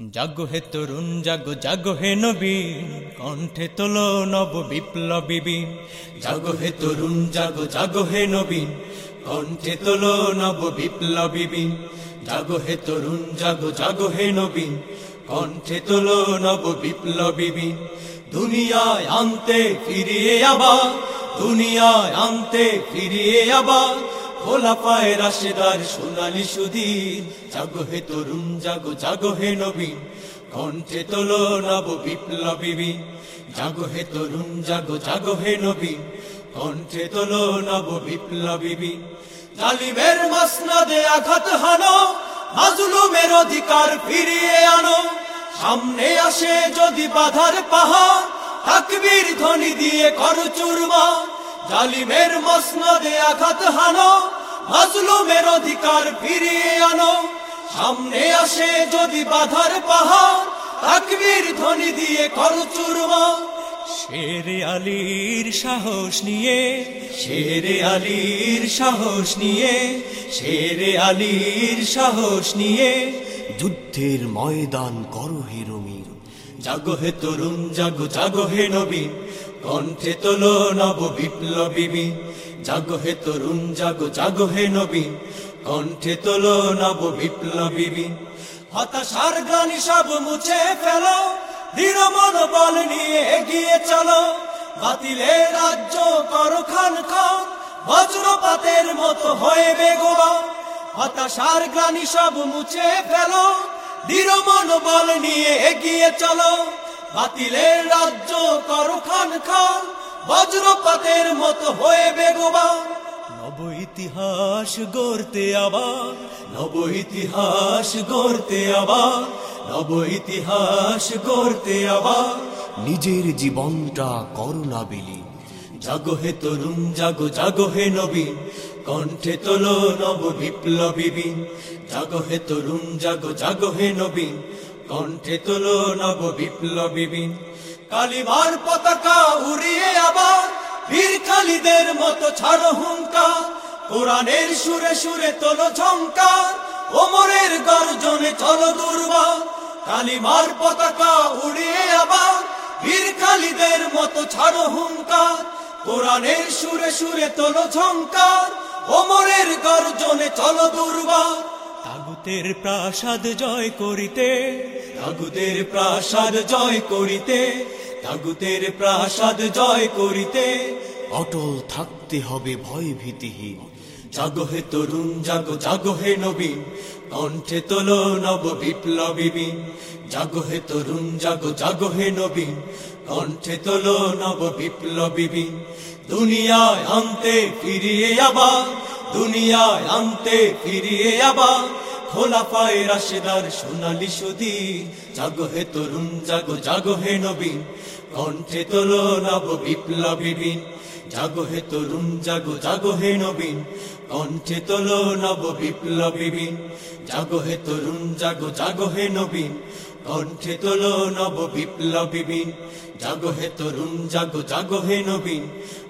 জাগো হে তরুণ, জাগো জাগো হে নবীন কণ্ঠে তোলো নব বিপ্লবী বীণ। জাগো হে তরুণ, জাগো জাগো হে নবীন কণ্ঠে তোলো নব বিপ্লবী বীণ। জাগো হে তরুণ, জাগো জাগো হে নবীন কণ্ঠে তোলো নব বিপ্লবী বীণ। দুনিয়ায় আনতে ফিরিয়ে আবার, দুনিয়ায় আনতে ফিরিয়ে আবার খোলা পায় রাশেদার সোনালি সুধীর জাগো হে তরুণ, জাগো জাগো হে নবীন। কণ্ঠে তোলো নব বিপ্লবী। জাগো হে তরুণ, জাগো জাগো হে নবীন। কণ্ঠে তোলো নব বিপ্লবী বীণ। জালিমের মসনদে আঘাত হানো, মাজলুমের অধিকার ফিরিয়ে আনো। সামনে আসে যদি বাধার পাহাড়, তাকবীর ধ্বনি দিয়ে করো চুরমা। জালিমের মসনদে আঘাত হানো মাজলুমের অধিকার ফিরিয়ে আনো। সামনে আসে যদি বাধার পাহাড়, তাকবীর ধ্বনি দিয়ে করো চুরমা। শেরে আলীর সাহস নিয়ে, শেরে আলীর সাহস নিয়ে, শেরে আলীর সাহস নিয়ে যুদ্ধের ময়দান করো হে রঙিন। জাগো হে তরুণ, জাগো জাগো হে নবীন কণ্ঠে তোলো নব বিপ্লবী। জাগো হে তরুণ, জাগো জাগো হে নবীন কণ্ঠে তোলো নব বিপ্লবী। হতাশার গ্লানি সব মুছে ফেলো। দৃঢ় মনোবল নিয়ে এগিয়ে চলো। বাতিলের রাজ্য করো খান খান বজ্রপাতের মতো হয়ে বেগোবা। হতাশার গ্লানি সব মুছে ফেলো, দৃঢ় মনোবল নিয়ে এগিয়ে চলো। বাতিলের রাজ্য করো খান খান, বজ্রপাতের মতো হয়ে বেগোবা নব ইতিহাস গড়তে আবার, নব ইতিহাস গড়তে আবার, নব ইতিহাস গড়তে আবার। নিজের জীবনটা করোনা বিলীন জাগো হে তরুণ, জাগো জাগো হে নবীন কণ্ঠে তোলো নব বিপ্লবী বীণ। জাগো হে তরুণ, জাগো জাগো হে নবীন কণ্ঠে তোলো নব বিপ্লবী বীণ। কালিমার পতাকা উড়িয়ে আবার বীর খালিদের মতো ছাড়ো হুঙ্কার। কোরআনের সুরে সুরে তোলো ঝঙ্কার ওমরের গর্জনে চলো দুর্বার। কালিমার পতাকা উড়িয়ে আবার বীর খালিদের মতো ছাড়ো হুঙ্কার। কোরআনের সুরে সুরে তোলো ঝঙ্কার ওমরের গর্জনে চলো দুর্বার। তাগুতের প্রাসাদ জয় করিতে, তাগুতের প্রাসাদ জয় করিতে, তাগুতের প্রাসাদ জয় করিতে, অটল থাকতে হবে ভয় ভীতিহীন। জাগো হে তরুণ, জাগো জাগো হে নবীন কণ্ঠে তোলো নব বিপ্লবী। জাগো হে তরুণ, জাগো জাগো হে নবীন কণ্ঠে তোলো নব বিপ্লবী। দুনিয়ায় আনতে ফিরিয়ে আবার, দুনিয়ায় আনতে ফিরিয়ে আবার খোলা পায় রাশেদার সোনালি সুদি জাগো হে তরুণ জাগো জাগো হে নবীন কণ্ঠে তোলো নব বিপ্লবী বীণ। জাগো হে তরুণ জাগো জাগো হে নবীন কণ্ঠে তোলো নব বিপ্লবী বীণ। জাগো হে তরুণ জাগো জাগো হে নবীন কণ্ঠে তোলো নব বিপ্লবী বীণ। জাগো হে তরুণ জাগো জাগো হে নবীন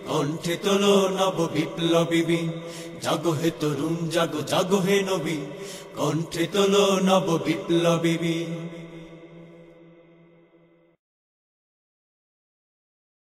কণ্ঠে তোলো নব বিপ্লবী বীণ। জাগো হে তরুণ জাগো জাগো হে নবীন কণ্ঠে তোলো নব বিপ্লবী।